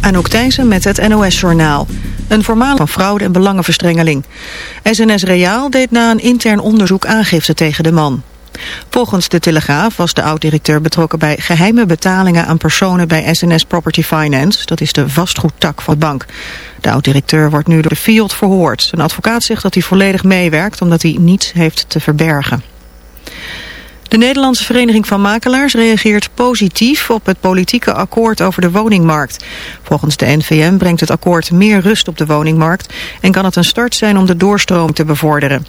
Anouk Thijssen met het NOS-journaal. Een voormalig van fraude en belangenverstrengeling. SNS Reaal deed na een intern onderzoek aangifte tegen de man. Volgens de Telegraaf was de oud-directeur betrokken bij geheime betalingen aan personen bij SNS Property Finance. Dat is de vastgoedtak van de bank. De oud-directeur wordt nu door de FIOD verhoord. Een advocaat zegt dat hij volledig meewerkt omdat hij niets heeft te verbergen. De Nederlandse Vereniging van Makelaars reageert positief op het politieke akkoord over de woningmarkt. Volgens de NVM brengt het akkoord meer rust op de woningmarkt en kan het een start zijn om de doorstroom te bevorderen.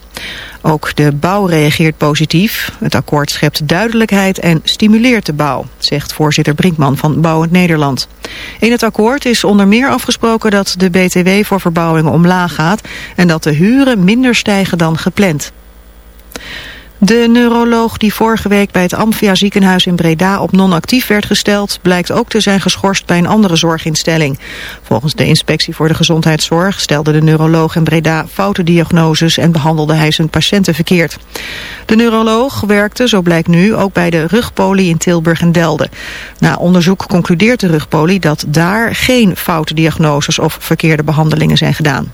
Ook de bouw reageert positief. Het akkoord schept duidelijkheid en stimuleert de bouw, zegt voorzitter Brinkman van Bouwend Nederland. In het akkoord is onder meer afgesproken dat de BTW voor verbouwingen omlaag gaat en dat de huren minder stijgen dan gepland. De neuroloog die vorige week bij het Amphia ziekenhuis in Breda op non-actief werd gesteld, blijkt ook te zijn geschorst bij een andere zorginstelling. Volgens de inspectie voor de gezondheidszorg stelde de neuroloog in Breda foute diagnoses en behandelde hij zijn patiënten verkeerd. De neuroloog werkte, zo blijkt nu, ook bij de rugpolie in Tilburg en Delden. Na onderzoek concludeert de rugpolie dat daar geen foute diagnoses of verkeerde behandelingen zijn gedaan.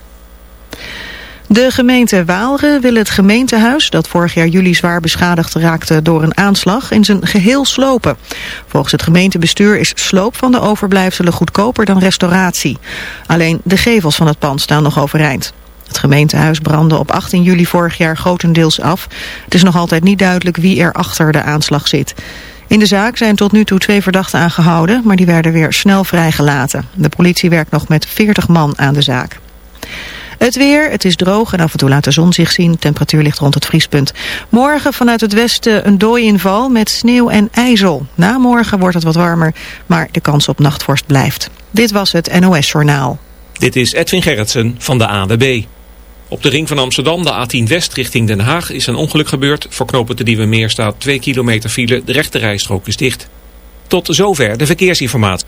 De gemeente Waalre wil het gemeentehuis, dat vorig jaar juli zwaar beschadigd raakte door een aanslag, in zijn geheel slopen. Volgens het gemeentebestuur is sloop van de overblijfselen goedkoper dan restauratie. Alleen de gevels van het pand staan nog overeind. Het gemeentehuis brandde op 18 juli vorig jaar grotendeels af. Het is nog altijd niet duidelijk wie er achter de aanslag zit. In de zaak zijn tot nu toe twee verdachten aangehouden, maar die werden weer snel vrijgelaten. De politie werkt nog met 40 man aan de zaak. Het weer, het is droog en af en toe laat de zon zich zien. Temperatuur ligt rond het vriespunt. Morgen vanuit het westen een dooiinval met sneeuw en ijzel. Na morgen wordt het wat warmer, maar de kans op nachtvorst blijft. Dit was het NOS Journaal. Dit is Edwin Gerritsen van de AWB. Op de ring van Amsterdam, de A10 West richting Den Haag, is een ongeluk gebeurd. Voor de Nieuwe Meer staat 2 kilometer file. De rechte rijstrook is dicht. Tot zover de verkeersinformatie.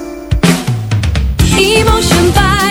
Emotion by Esprit.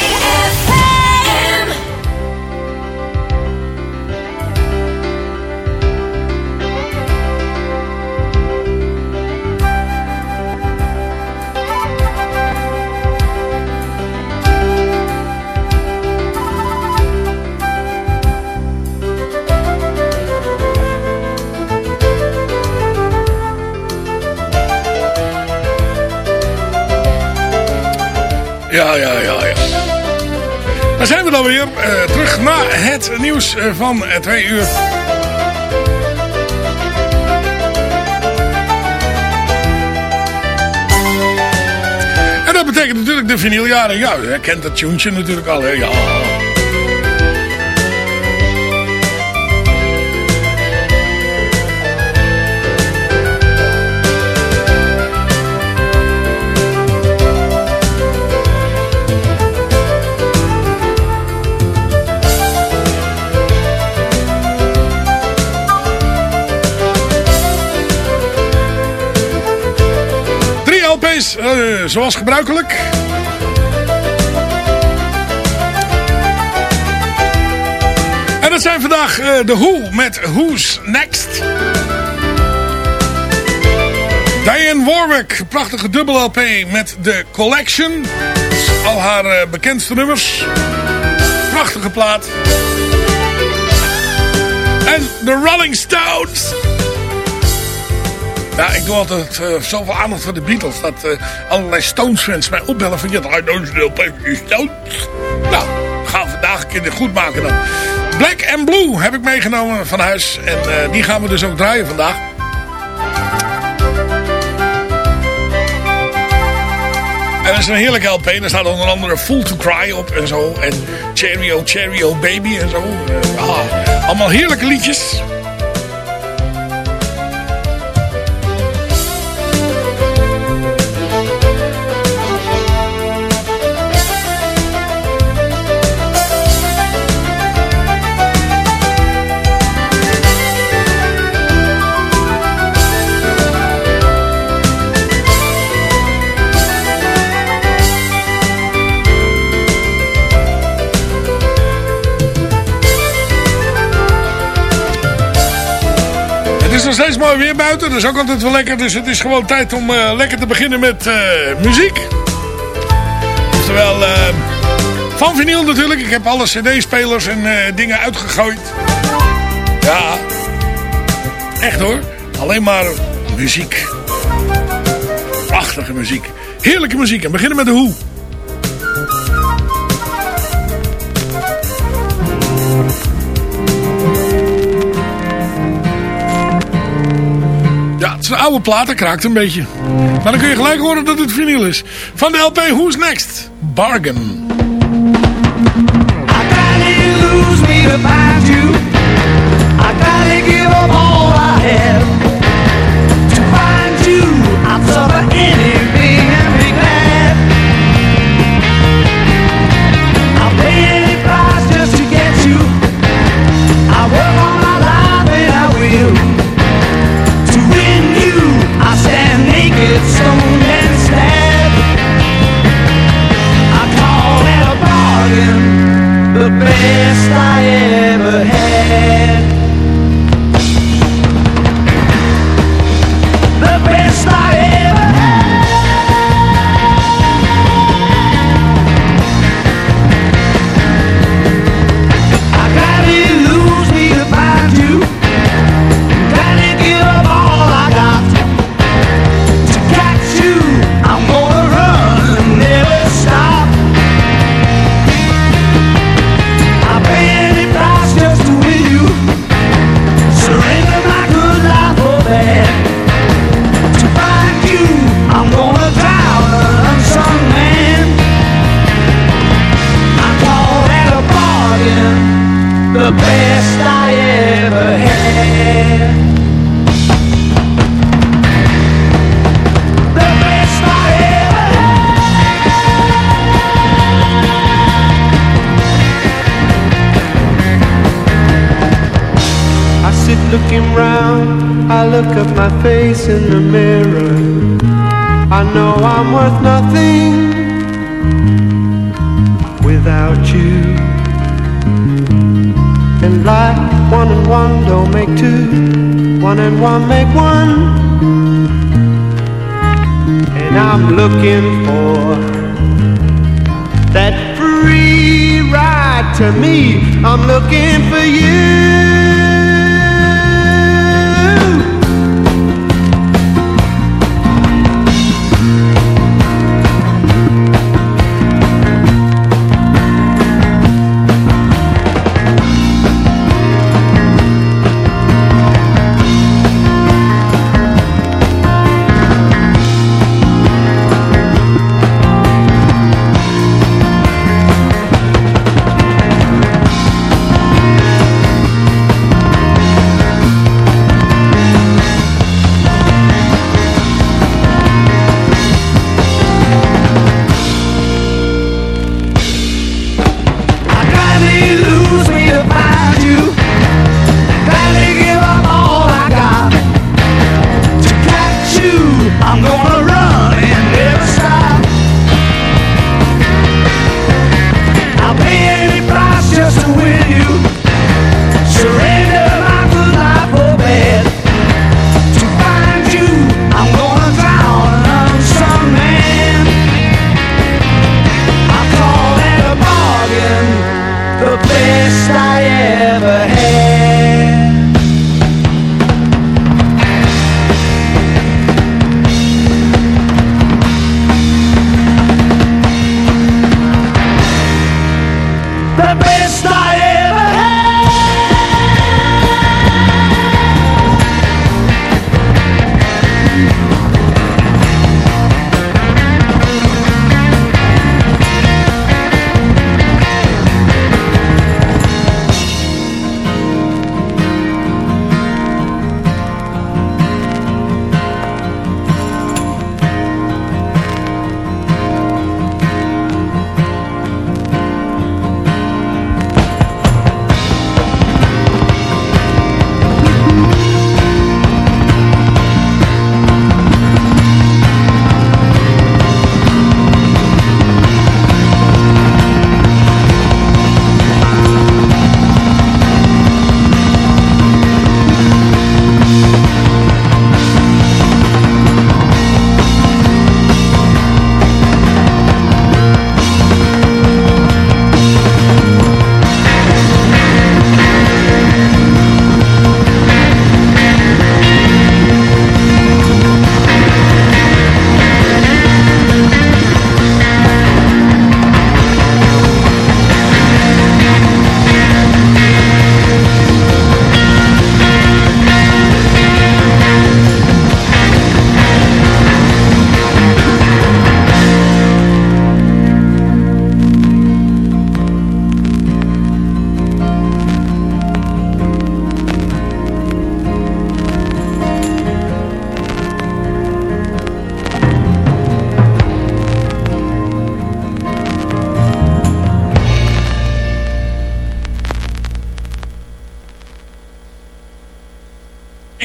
Ja, ja, ja, ja. Daar zijn we dan weer. eh, terug naar het nieuws eh, van eh, twee uur. En dat betekent natuurlijk de vinyljaren. Ja, je kent dat tuentje natuurlijk al, hè? Ja. Eh, zoals gebruikelijk. En dat zijn vandaag eh, de Who met Who's Next. Diane Warwick, prachtige dubbel LP met de Collection. Al haar eh, bekendste nummers. Prachtige plaat. En de Rolling Stones. Ja, ik doe altijd uh, zoveel aandacht voor de Beatles. Dat uh, allerlei Stones-fans mij opbellen van... Ja, I don't know Stones. Nou, gaan we vandaag een keer goed maken dan. Black and Blue heb ik meegenomen van huis. En uh, die gaan we dus ook draaien vandaag. En dat is een heerlijke LP. Daar staat onder andere Full to Cry op en zo. En Cheerio, Cheerio Baby en zo. ah, allemaal heerlijke liedjes. Nog steeds mooi weer buiten. Dat is ook altijd wel lekker. Dus het is gewoon tijd om uh, lekker te beginnen met uh, muziek. Oftewel, uh, van vinyl natuurlijk. Ik heb alle cd-spelers en dingen uitgegooid. Ja, echt hoor. Alleen maar muziek. Prachtige muziek. Heerlijke muziek. En beginnen met de hoe. Het oude plaat, kraakt een beetje. Maar dan kun je gelijk horen dat het vinyl is. Van de LP Who's Next? Bargain. I'm looking for that free ride to me. I'm looking for you.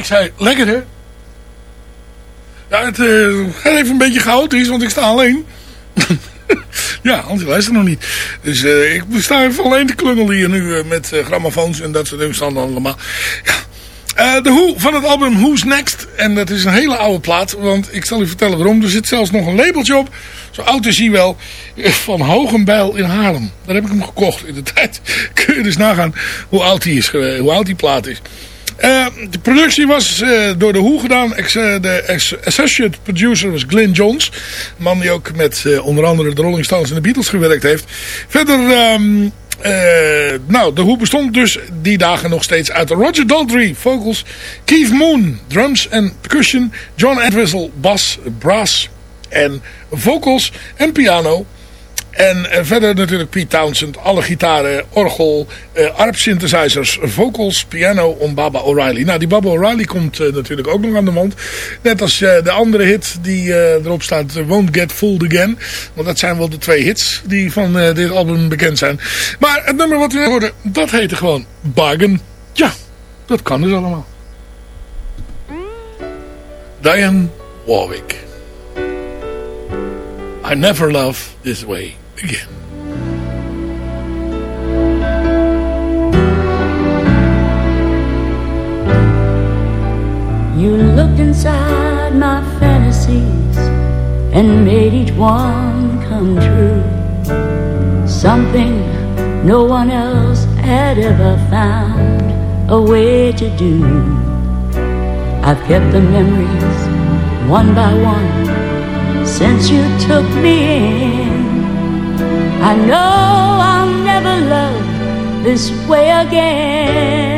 Zei, lekker hè? Ja, het eh, gaat even een beetje chaotisch, want ik sta alleen. ja, luistert nog niet. Dus eh, ik sta even alleen te klungelen hier nu eh, met uh, grammofoons en dat soort dingen allemaal. Ja. Eh, de Who van het album Who's Next. En dat is een hele oude plaat, want ik zal u vertellen waarom. Er zit zelfs nog een labeltje op, zo oud is hij wel, van Hogenbijl in Haarlem. Daar heb ik hem gekocht in de tijd. Kun je dus nagaan hoe oud die, is, hoe oud die plaat is. Uh, de productie was uh, door de Who gedaan. Ex, uh, de associate producer was Glenn Johns. Een man die ook met onder andere de Rolling Stones en de Beatles gewerkt heeft. Verder, um, nou, de Who bestond dus die dagen nog steeds uit Roger Daltrey, vocals. Keith Moon, drums en percussion. John Entwistle, bass, brass en vocals en piano. En uh, verder natuurlijk Pete Townsend, alle gitaren, orgel, uh, arp synthesizers, vocals, piano om Baba O'Reilly. Nou, die Baba O'Reilly komt uh, natuurlijk ook nog aan de mand. Net als de andere hit die erop staat, Won't Get Fooled Again. Want dat zijn wel de twee hits die van dit album bekend zijn. Maar het nummer wat we hoorden, dat heette gewoon Bargain. Ja, dat kan dus allemaal. Diane Warwick. I never love this way again. You looked inside my fantasies and made each one come true. Something no one else had ever found a way to do. I've kept the memories one by one since you took me in. I know I'll never love this way again.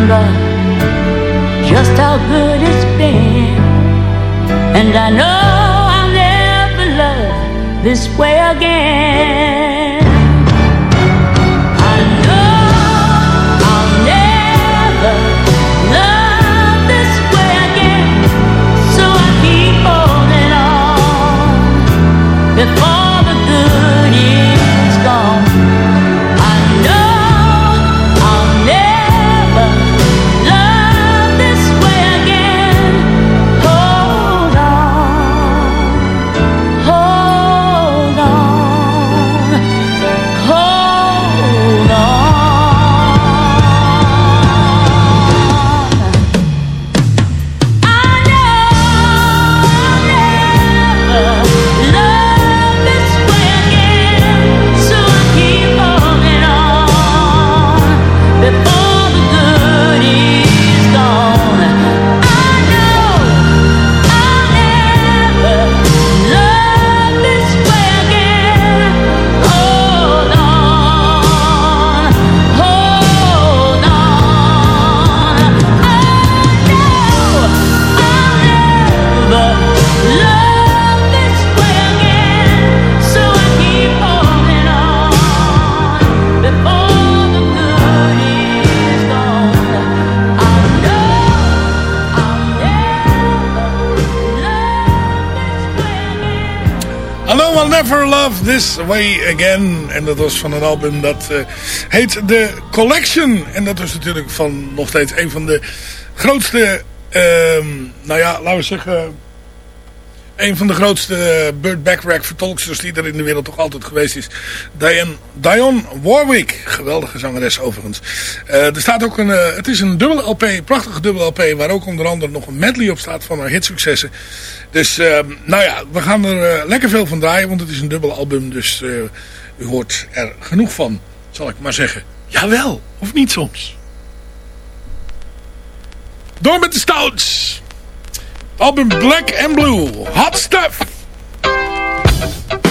And this way again. En dat was van een album dat eh, heet The Collection. En dat was natuurlijk van nog steeds een van de grootste... ehm, nou ja, laten we zeggen... Een van de grootste Burt Bacharach vertolksters die er in de wereld toch altijd geweest is. Diane, Dionne Warwick. Geweldige zangeres overigens. Eh, er staat ook een, eh, het is een dubbele LP, prachtige dubbele LP. Waar ook onder andere nog een medley op staat van haar hitsuccessen. Dus eh, nou ja, we gaan er eh, lekker veel van draaien. Want het is een dubbel album. Dus eh, u hoort er genoeg van. Zal ik maar zeggen. Jawel, of niet soms. Door met de Stouts. Album Black and Blue. Hot stuff. Hot stuff.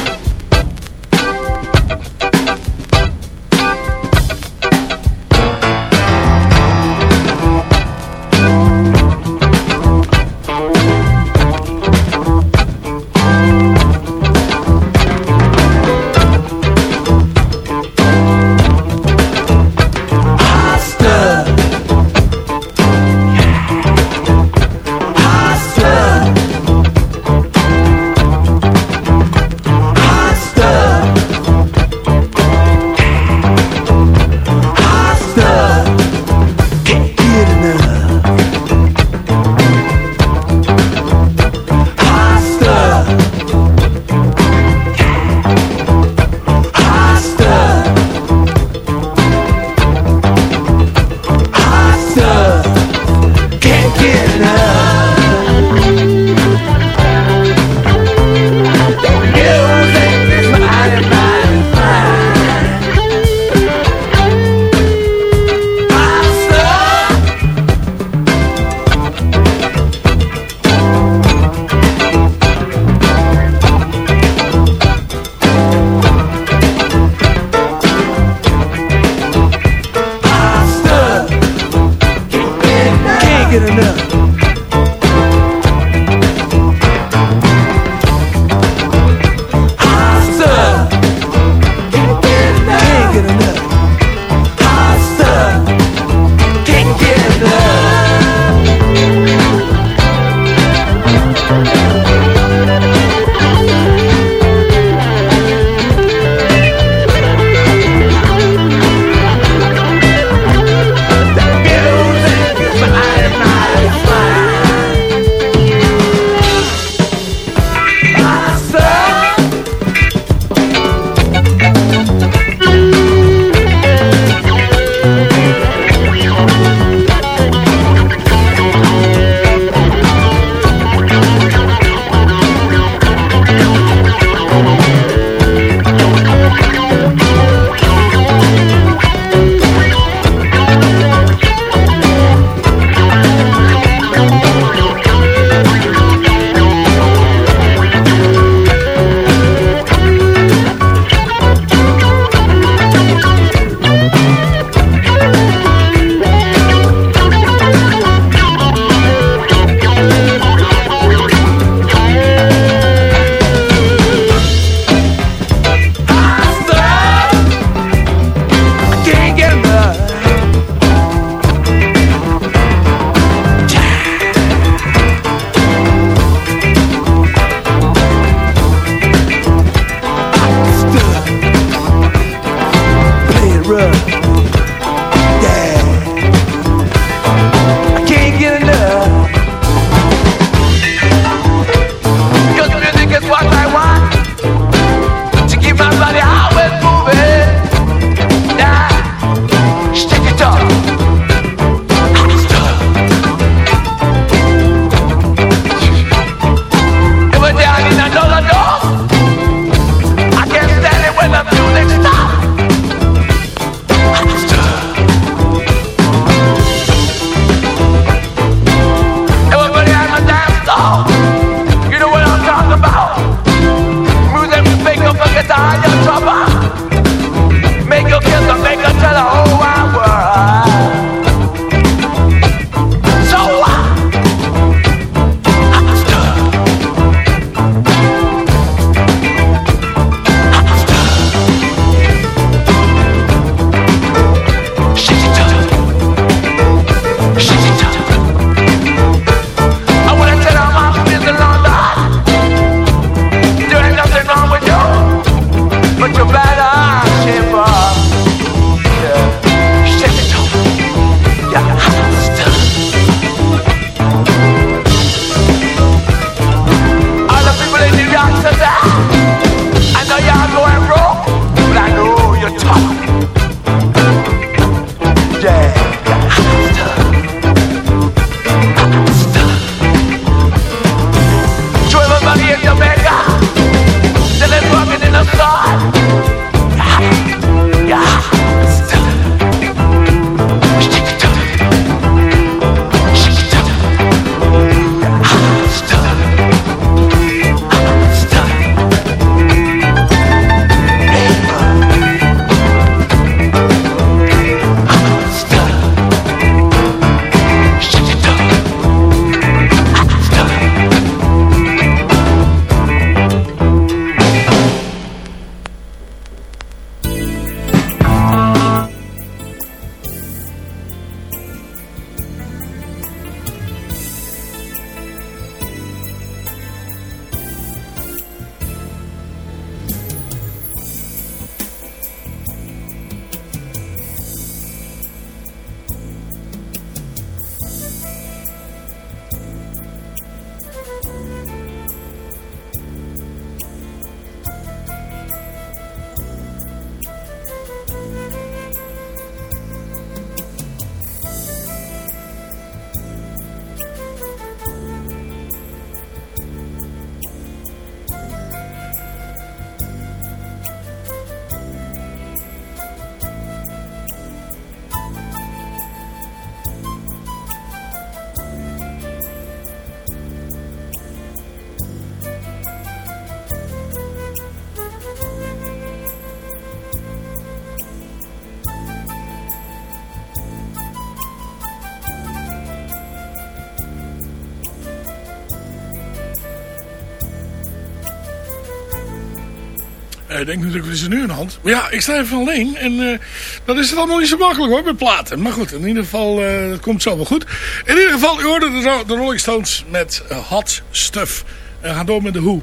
Ik denk natuurlijk, wat is er nu aan de hand? Maar ja, ik sta even alleen. En eh dat is het allemaal niet zo makkelijk hoor, met platen. Maar goed, in ieder geval, eh het komt zo wel goed. In ieder geval, u hoorde de, de Rolling Stones met eh, Hot Stuff. En gaan door met de.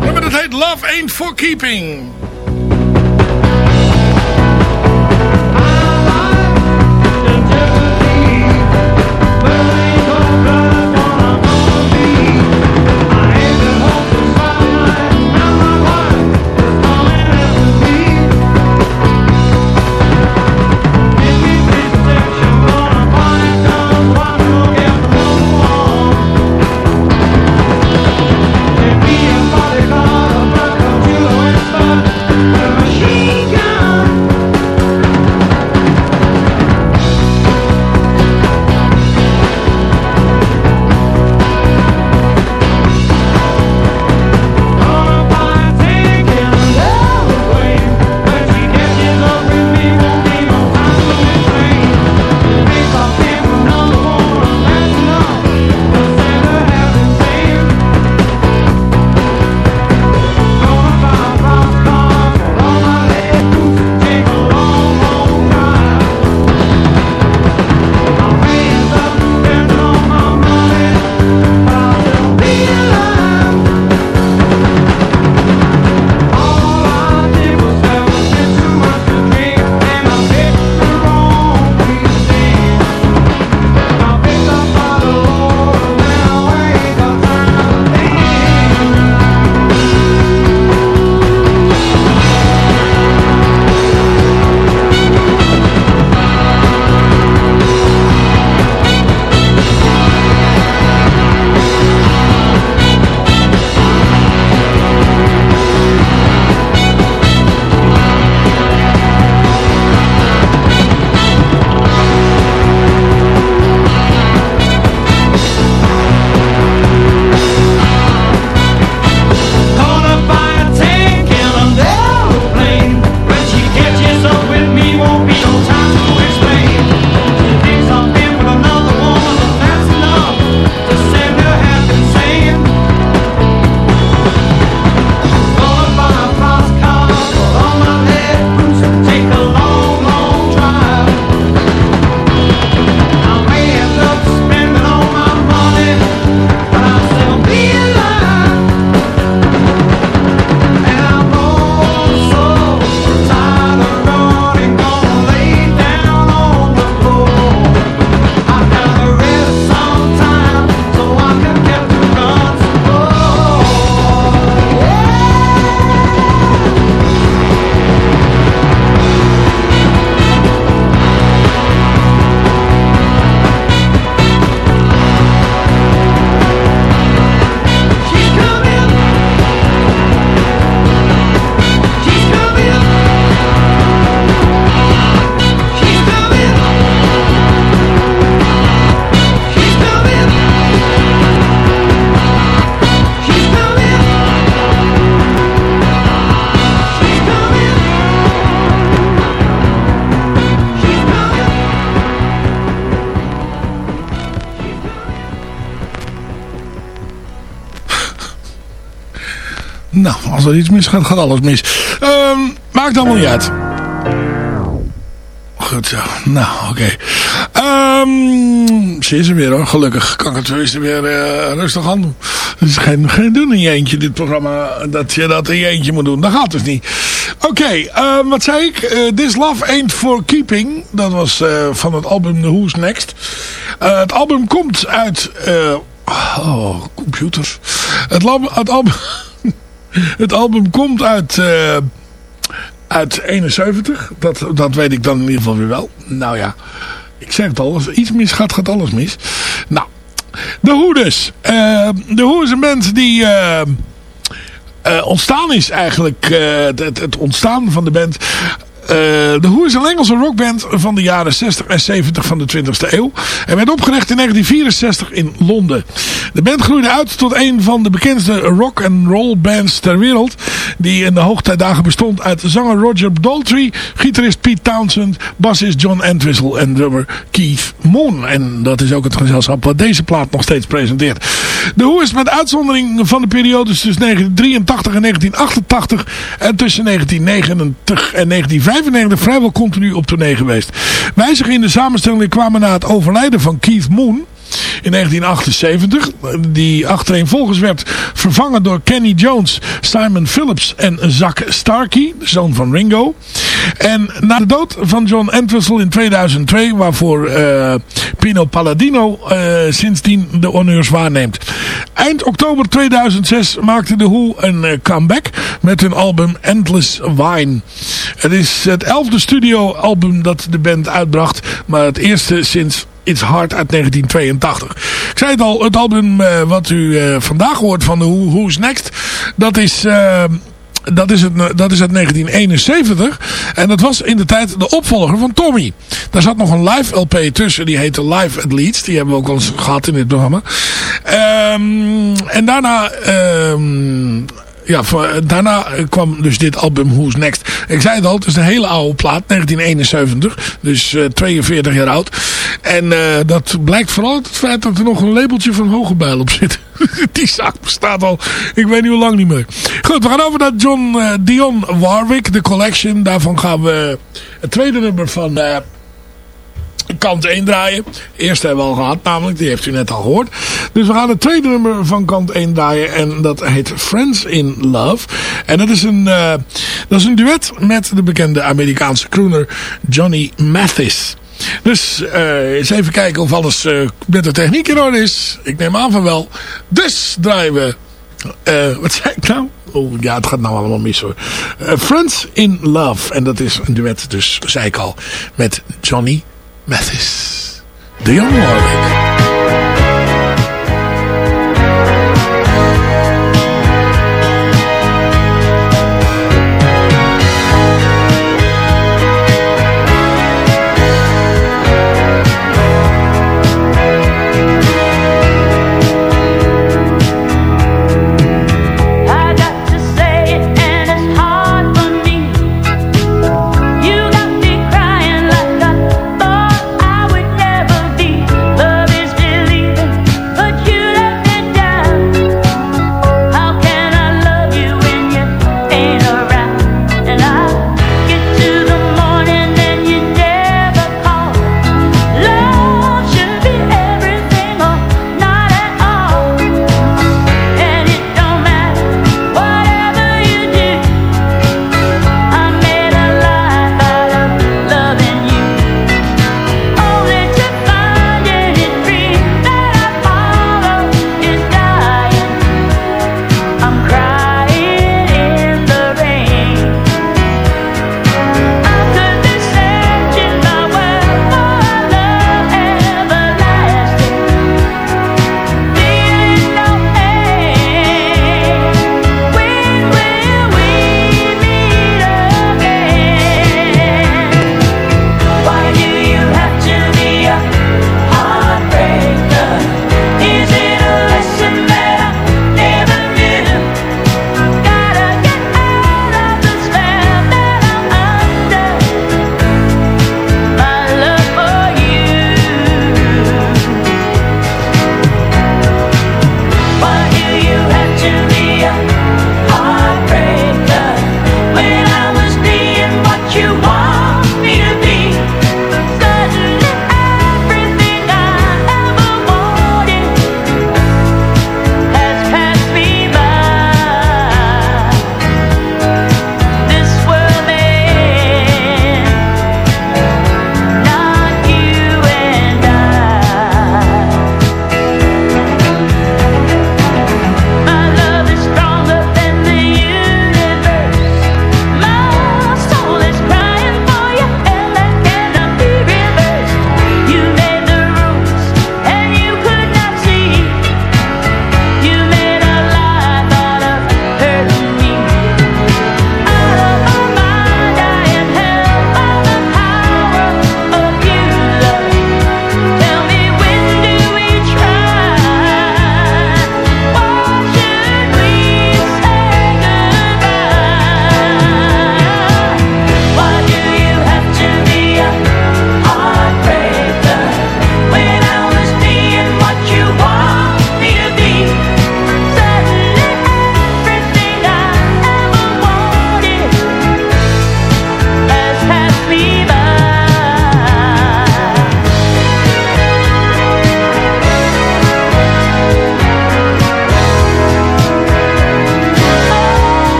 Nummer dat heet Love Ain't For Keeping. Als er iets misgaat, gaat alles mis. Ehm, maakt allemaal niet uit. Goed zo. Nou, oké. Ehm, ze is er weer hoor. Gelukkig kan ik het tenminste weer eh, rustig aan doen. Het is geen, geen doen in je eentje, dit programma. Dat je dat in je eentje moet doen. Dat gaat dus niet. Oké, ehm, wat zei ik? Eh, This Love Ain't For Keeping. Dat was eh, van het album The Who's Next. Het album komt uit... oh, computers. Het, lab- het album... Het album komt uit, eh, uit 71. Dat, dat weet ik dan in ieder geval weer wel. Nou ja, ik zeg het al. Als iets misgaat, gaat alles mis. Nou, de Who dus. Eh, de Who is een band die... eh, ontstaan is eigenlijk het, het ontstaan van de band. Eh, de Who is een Engelse rockband van de jaren 60 en 70 van de 20e eeuw. En werd opgericht in 1964 in Londen. De band groeide uit tot een van de bekendste rock and roll bands ter wereld. Die in de hoogtijdagen bestond uit zanger Roger Daltrey, gitarist Pete Townsend, bassist John Entwistle en drummer Keith Moon. En dat is ook het gezelschap wat deze plaat nog steeds presenteert. De Who is met uitzondering van de periodes tussen 1983 en 1988 en tussen 1990 en 1995 vrijwel continu op tournee geweest. Wijzigingen in de samenstelling kwamen na het overlijden van Keith Moon in 1978. Die achtereenvolgens werd vervangen door Kenny Jones, Simon Phillips en Zach Starkey, de zoon van Ringo. En na de dood van John Entwistle in 2002, waarvoor eh, Pino Palladino uh, sindsdien de honneurs waarneemt. Eind oktober 2006 maakte de Who een uh, comeback met hun album Endless Wine. Het is het elfde studioalbum dat de band uitbracht, maar het eerste sinds It's Hard uit 1982. Ik zei het al, het album wat u vandaag hoort van de Who, Who's Next, dat is... dat is, het, dat is uit 1971. En dat was in de tijd de opvolger van Tommy. Daar zat nog een live LP tussen. Die heette Live at Leeds. Die hebben we ook al eens gehad in dit programma. Um, en daarna... Um, ja, daarna kwam dus dit album Who's Next. Ik zei het al, het is een hele oude plaat, 1971. Dus uh, 42 jaar oud. En dat blijkt vooral uit het feit dat er nog een labeltje van Hogebijl op zit. Die zaak bestaat al, ik weet niet hoe lang niet meer. Goed, we gaan over naar John Dion Warwick, de collection. Daarvan gaan we het tweede nummer van kant 1 draaien. Eerste hebben we al gehad namelijk, die heeft u net al gehoord. Dus we gaan het tweede nummer van kant 1 draaien en dat heet Friends in Love. En dat is een, uh, dat is een duet met de bekende Amerikaanse crooner Johnny Mathis. Dus uh, eens even kijken of alles uh, met de techniek in orde is. Ik neem aan van wel. Dus draaien we... Wat zei ik nou? Oh ja, het gaat nou allemaal mis hoor. Friends in Love. En dat is een duet dus, zei ik al, met Johnny Mathis. do Dionne Warwick.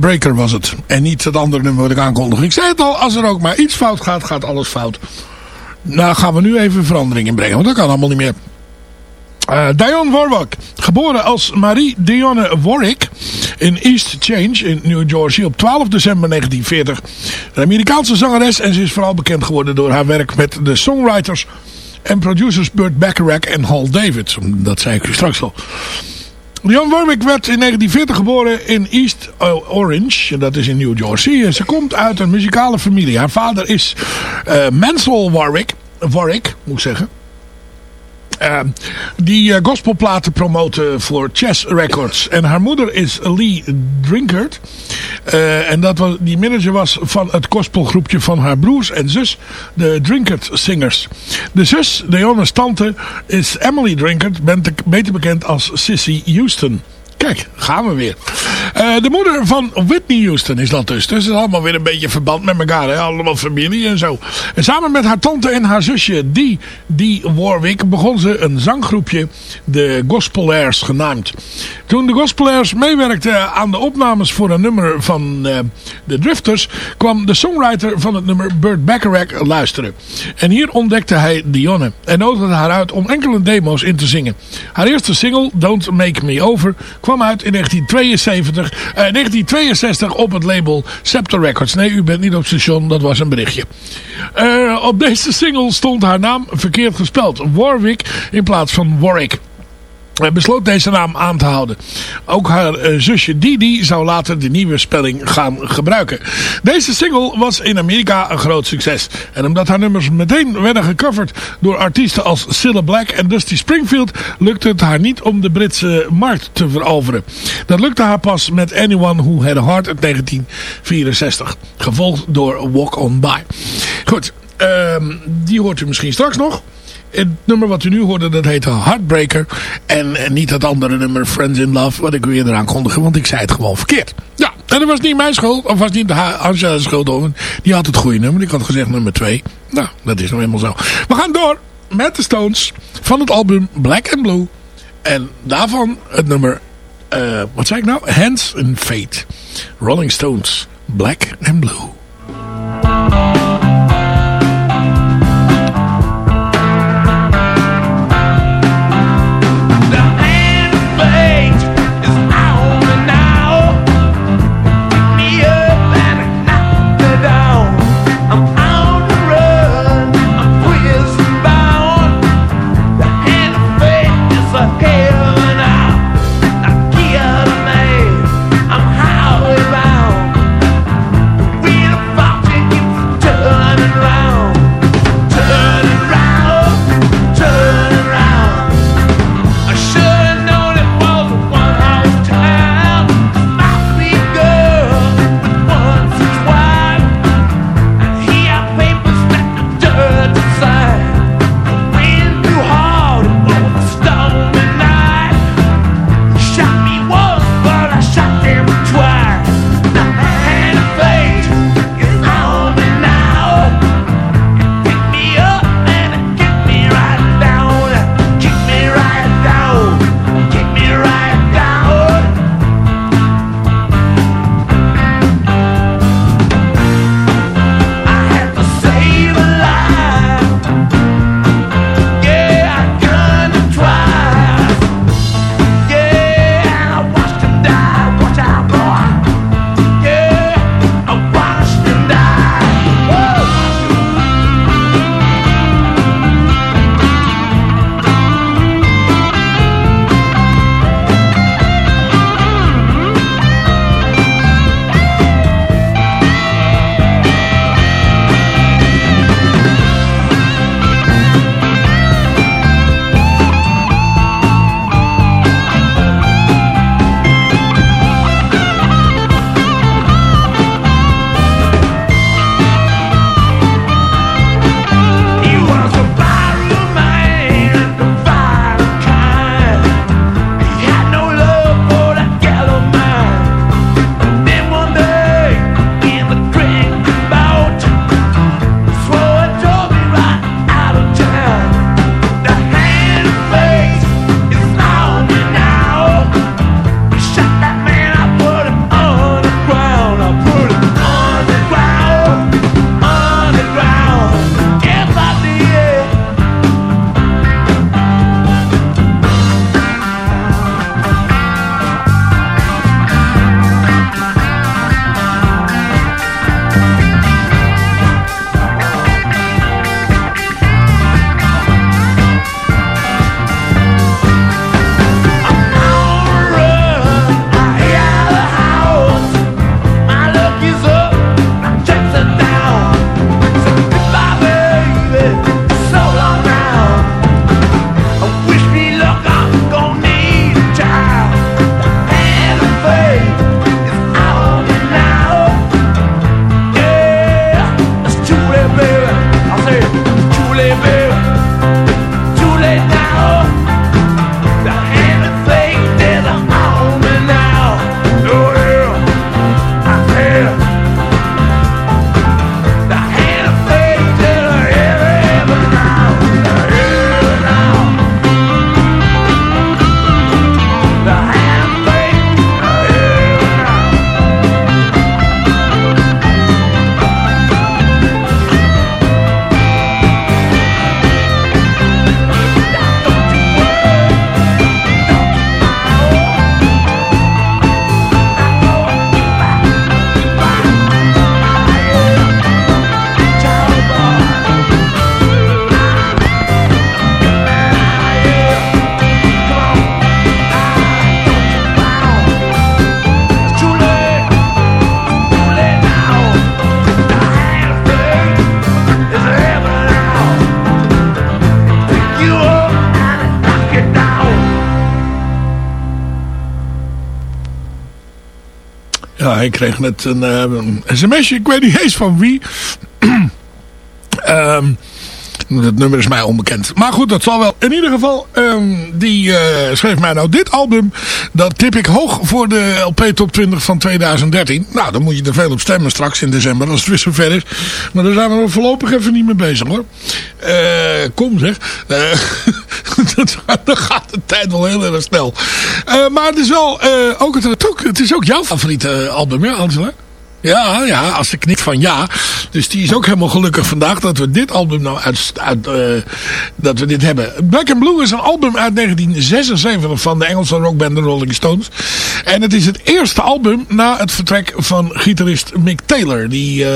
Heartbreaker was het. En niet het andere nummer wat ik aankondig. Ik zei het al, als er ook maar iets fout gaat, gaat alles fout. Nou gaan we nu even verandering in brengen, want dat kan allemaal niet meer. Uh, Dionne Warwick, geboren als Marie Dionne Warwick in East Change in New Jersey op 12 december 1940. Een Amerikaanse zangeres en ze is vooral bekend geworden door haar werk met de songwriters en producers Burt Bacharach en Hal David. Dat zei ik u straks al. Dionne Warwick werd in 1940 geboren in East Orange, dat is in New Jersey. Ze komt uit een muzikale familie. Haar vader is uh, Mansell Warwick, Warwick moet ik zeggen. Uh, die uh, gospelplaten promoten voor Chess Records. En haar moeder is Lee Drinkard. Uh, en dat was, die manager was van het gospelgroepje van haar broers en zus, de Drinkard Singers. De zus, Dionne's tante, is Emily Drinkard, beter bekend als Sissy Houston. Kijk, gaan we weer. Uh, de moeder van Whitney Houston is dat dus. Dus het is allemaal weer een beetje verband met elkaar. Hè? Allemaal familie en zo. En samen met haar tante en haar zusje, die, die Warwick, begon ze een zanggroepje, de Gospelairs genaamd. Toen de Gospelairs meewerkten aan de opnames voor een nummer van uh, de Drifters, kwam de songwriter van het nummer Burt Bacharach luisteren. En hier ontdekte hij Dionne en nodigde haar uit om enkele demo's in te zingen. Haar eerste single, Don't Make Me Over, kwam uit in 1972, eh, 1962 op het label Scepter Records. Nee, u bent niet op station, dat was een berichtje. Uh, op deze single stond haar naam verkeerd gespeld. Warwick in plaats van Warwick. Besloot deze naam aan te houden. Ook haar uh, zusje Didi zou later de nieuwe spelling gaan gebruiken. Deze single was in Amerika een groot succes. En omdat haar nummers meteen werden gecoverd door artiesten als Cilla Black en Dusty Springfield... lukte het haar niet om de Britse markt te veroveren. Dat lukte haar pas met Anyone Who Had a Heart uit 1964. Gevolgd door Walk On By. Goed, um, die hoort u misschien straks nog. Het nummer wat u nu hoorde, dat heette Heartbreaker. En, niet dat andere nummer, Friends in Love, wat ik weer eraan kondigde, want ik zei het gewoon verkeerd. Ja, en dat was niet mijn schuld, of was niet Angela's schuld. Die had het goede nummer, ik had gezegd nummer 2. Nou, dat is nou helemaal zo. We gaan door met de Stones van het album Black and Blue. En daarvan het nummer, uh, wat zei ik nou? Hands in Fate. Rolling Stones, Black and Blue. Ja, ik kreeg net een, eh, een sms'je, ik weet niet eens van wie. Ehm het nummer is mij onbekend. Maar goed, dat zal wel. In ieder geval, ehm, die eh, schreef mij nou dit album. Dat tip ik hoog voor de LP Top 20 van 2013. Nou, dan moet je er veel op stemmen straks in december. Als het weer zover is. Maar daar zijn we voorlopig even niet mee bezig hoor. Eh, kom zeg. Eh, dat, dan gaat de tijd wel heel erg snel. Maar het is wel ook het, het is ook jouw favoriete album, ja Angela? Ja, ja, als ze knikt van ja. Dus die is ook helemaal gelukkig vandaag dat we dit album nou uit, uit uh, dat we dit hebben. Black and Blue is een album uit 1976 van de Engelse rockband The Rolling Stones. En het is het eerste album na het vertrek van gitarist Mick Taylor. Die uh,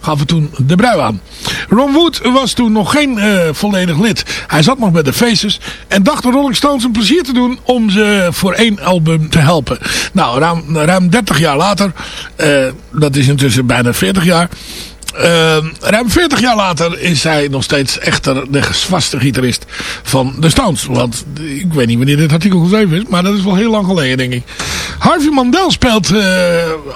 gaf er toen de brui aan. Ron Wood was toen nog geen uh, volledig lid. Hij zat nog bij de Faces en dacht de Rolling Stones een plezier te doen om ze voor één album te helpen. Nou, ruim, ruim 30 jaar later, is intussen bijna 40 jaar. Uh, ruim 40 jaar later is hij nog steeds echter de vaste gitarist van de Stones. Want ik weet niet wanneer dit artikel geschreven is, maar dat is wel heel lang geleden denk ik. Harvey Mandel speelt uh,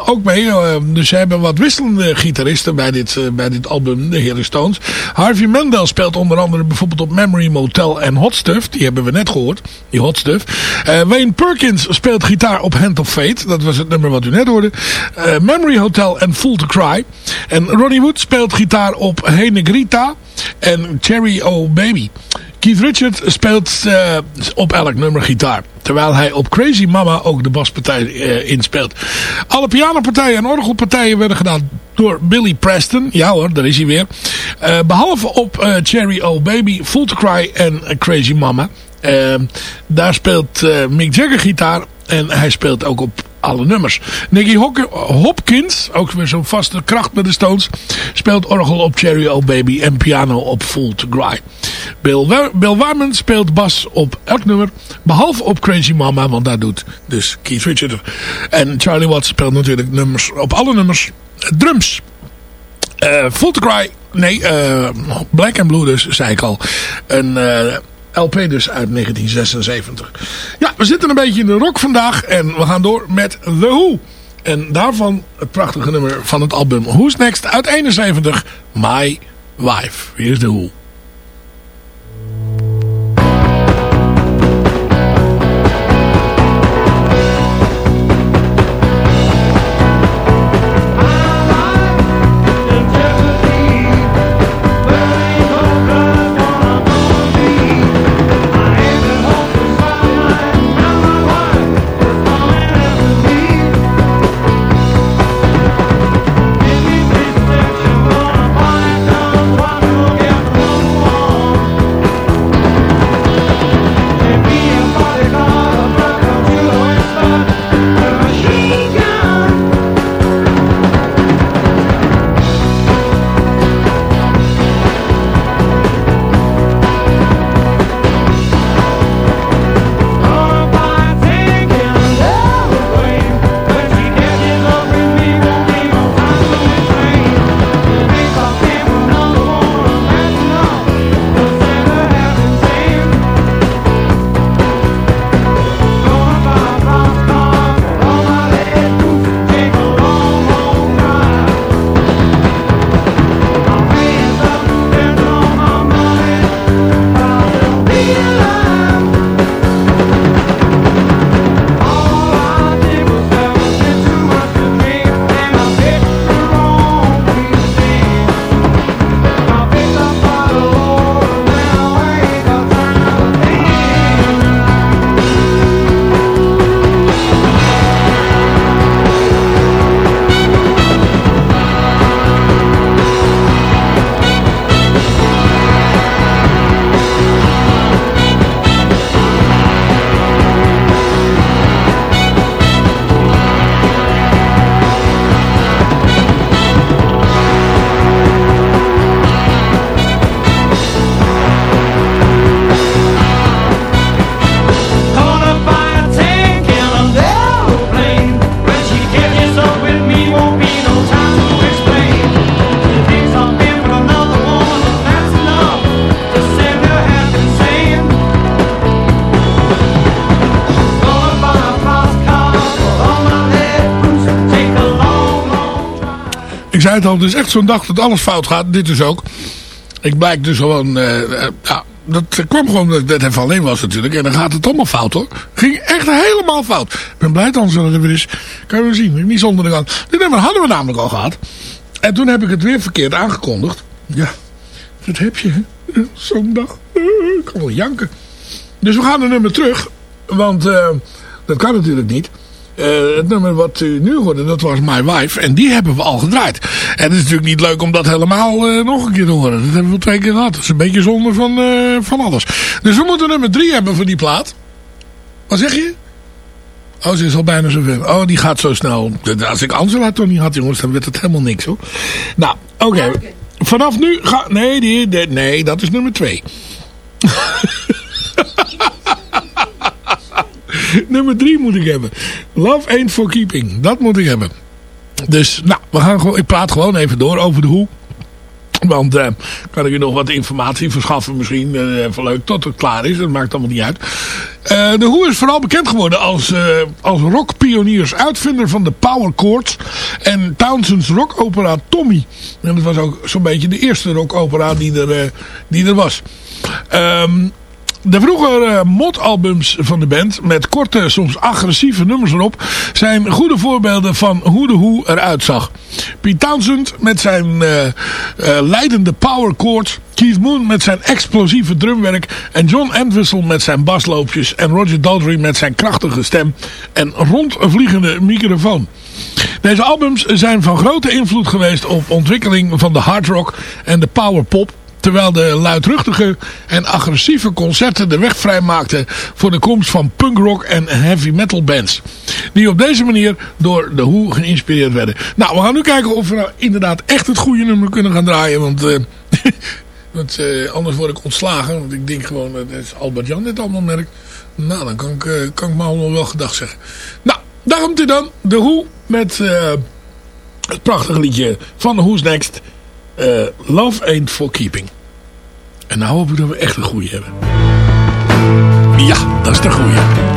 ook mee. Uh, dus ze hebben wat wisselende gitaristen bij dit, uh, bij dit album, de heren Stones. Harvey Mandel speelt onder andere bijvoorbeeld op Memory Motel en Hot Stuff. Die hebben we net gehoord, die Hot Stuff. Wayne Perkins speelt gitaar op Hand of Fate. Dat was het nummer wat u net hoorde. Memory Hotel en Full to Cry. En Ronnie Wood speelt gitaar op Hey Negrita en Cherry O Baby. Keith Richard speelt uh, op elk nummer gitaar. Terwijl hij op Crazy Mama ook de baspartij uh, inspeelt. Alle pianopartijen en orgelpartijen werden gedaan door Billy Preston. Ja hoor, daar is hij weer. Uh, behalve op Cherry O Baby, Full to Cry en Crazy Mama. daar speelt Mick Jagger gitaar. En hij speelt ook op alle nummers. Nicky Hopkins, ook weer zo'n vaste kracht met de Stones, speelt orgel op Cherry O Baby en piano op Full to Cry. Bill, Bill Wyman speelt bas op elk nummer, behalve op Crazy Mama, want daar doet dus Keith Richards. En Charlie Watts speelt natuurlijk nummers, op alle nummers drums. Uh, Full to Cry, nee, uh, Black and Blue dus, zei ik al. Een... Uh, LP dus uit 1976. Ja, we zitten een beetje in de rock vandaag. En we gaan door met The Who. En daarvan het prachtige nummer van het album Who's Next uit 71. My Wife. Hier is The Who. Al, het is echt zo'n dag dat alles fout gaat. Dit is ook. Ik blijk dus gewoon... eh, eh, ja, dat kwam gewoon dat net even alleen was natuurlijk. En dan gaat het allemaal fout hoor. Ging echt helemaal fout. Ik ben blij dat het er weer is. Kan je wel zien. Niet zonder de gang. Dit nummer hadden we namelijk al gehad. En toen heb ik het weer verkeerd aangekondigd. Ja, dat heb je. Zo'n dag. Eh, Ik kan wel janken. Dus we gaan een nummer terug. Want dat kan natuurlijk niet. Het nummer wat u nu hoorde, dat was My Wife. En die hebben we al gedraaid. En het is natuurlijk niet leuk om dat helemaal eh, nog een keer te horen. Dat hebben we twee keer gehad. Dat is een beetje zonde van, eh, van alles. Dus we moeten nummer drie hebben voor die plaat. Wat zeg je? Oh, ze is al bijna zover. Oh, die gaat zo snel. Als ik Angela toch niet had, jongens, dan werd het helemaal niks, hoor. Nou, oké. Vanaf nu ga... Nee, die, die- nee, dat is nummer twee. nummer drie moet ik hebben. Love ain't for keeping. Dat moet ik hebben. Dus, nou, we gaan gewoon, ik praat gewoon even door over de hoe. Want eh, kan ik u nog wat informatie verschaffen misschien. even leuk tot het klaar is. Dat maakt allemaal niet uit. Eh, de Hoe is vooral bekend geworden als, als rockpioniers. Uitvinder van de power chords. En Townsend's rockopera Tommy. En dat was ook zo'n beetje de eerste rockopera die er, die er was. Ehm de vroegere mod-albums van de band, met korte, soms agressieve nummers erop, zijn goede voorbeelden van hoe de hoe eruit zag. Pete Townsend met zijn eh, eh, leidende power chords, Keith Moon met zijn explosieve drumwerk en John Entwistle met zijn basloopjes en Roger Daltrey met zijn krachtige stem en rondvliegende microfoon. Deze albums zijn van grote invloed geweest op ontwikkeling van de hard rock en de power pop. Terwijl de luidruchtige en agressieve concerten de weg vrijmaakten voor de komst van punkrock en heavy metal bands. Die op deze manier door de Who geïnspireerd werden. Nou, we gaan nu kijken of we nou inderdaad echt het goede nummer kunnen gaan draaien. Want, eh, want eh, anders word ik ontslagen. Want ik denk gewoon, dat is Albert Jan dit allemaal merkt. Nou, dan kan ik, eh, kan ik me allemaal wel gedag zeggen. Nou, daar komt u dan. De Who met eh, het prachtige liedje van Who's Next. Eh, Love Ain't For Keeping. En nou hoop ik dat we echt een goeie hebben. Ja, dat is de goeie.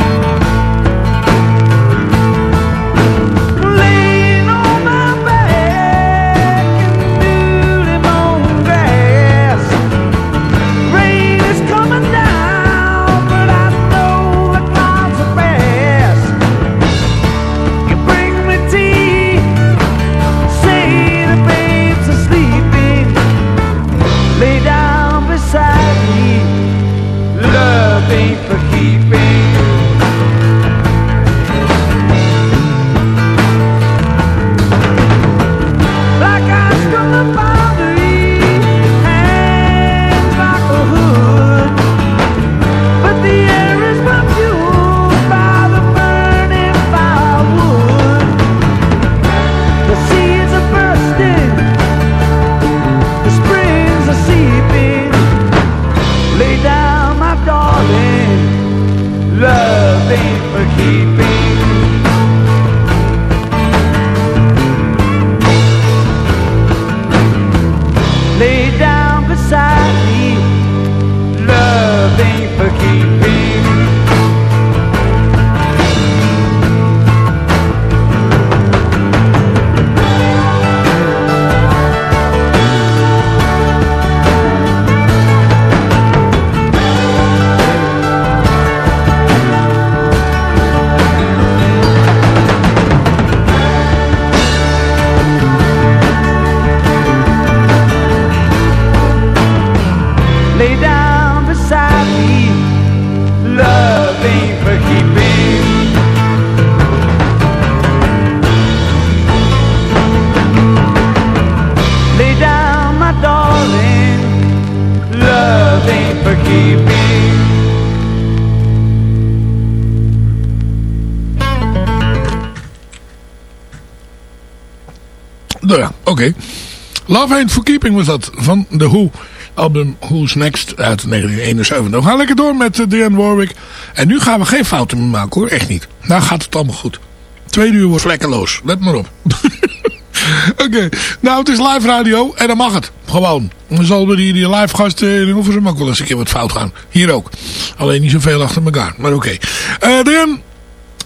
Love Ain't For Keeping was dat van The Who. Album Who's Next uit 1971. We gaan lekker door met uh, Warwick. En nu gaan we geen fouten meer maken hoor. Echt niet. Nou gaat het allemaal goed. Tweede uur wordt vlekkeloos. Let maar op. Oké. Nou, het is live radio. En dan mag het. Gewoon. Dan zal die, die live gasten in Hilversum ook wel eens een keer wat fout gaan. Hier ook. Alleen niet zoveel achter elkaar. Maar oké. Eh Diane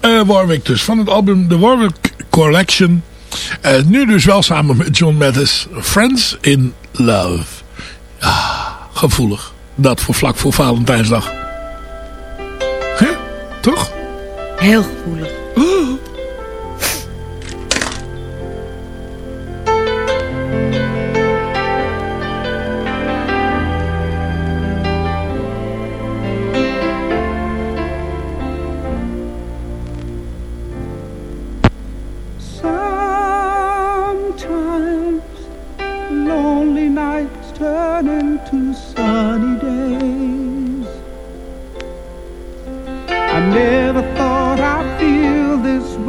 eh, Warwick dus. Van het album The Warwick Collection. Eh, nu dus wel samen met John Mattis. Friends in Love. Ah, gevoelig. Dat voor vlak voor Valentijnsdag. Hè? Toch? Heel gevoelig. Sometimes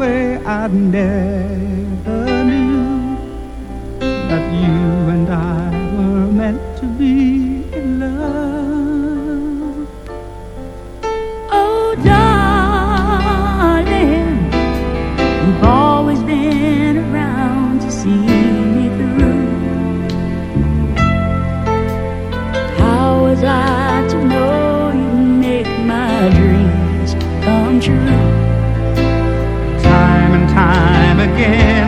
way. I never again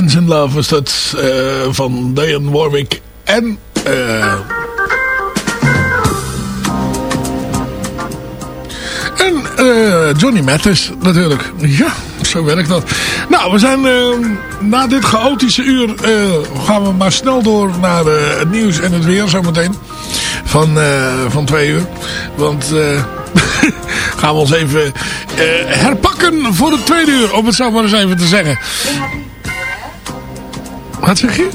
Friends in Love was dat eh, van Diane Warwick en... eh, en eh, Johnny Mathis natuurlijk. Ja, zo werkt dat. Nou, we zijn na dit chaotische uur gaan we maar snel door naar het nieuws en het weer zometeen. Van, van twee uur. Want gaan we ons even herpakken voor het tweede uur. Om het zo maar eens even te zeggen. Wat zeg je?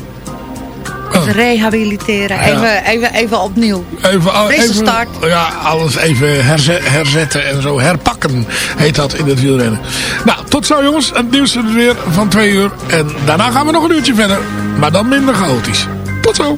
Oh. Rehabiliteren. Even, even, even opnieuw. Even, Frisse even, start. Ja, alles even herze- herzetten en zo. Herpakken heet dat in het wielrennen. Nou, tot zo jongens. Het nieuws is weer van twee uur. En daarna gaan we nog een uurtje verder. Maar dan minder chaotisch. Tot zo.